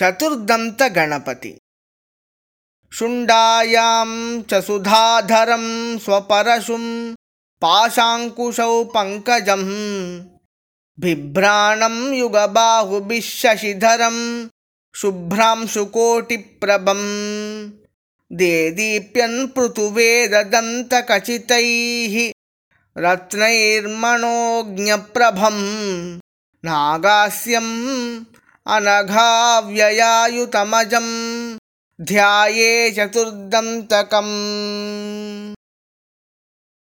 चतुर्दन्तगणपति। शुण्डायां च सुधाधरं स्वपरशुं पाशाङ्कुशौ पङ्कजम् बिभ्राणं युगबाहुबिशशिधरं शुभ्रांशुकोटिप्रभम् देदीप्यन् पृथुवेददन्तकचितैः रत्नैर्मणोज्ञप्रभम् नागास्यम् अनघाव्ययायुतमजं ध्याये चतुर्दन्तकम्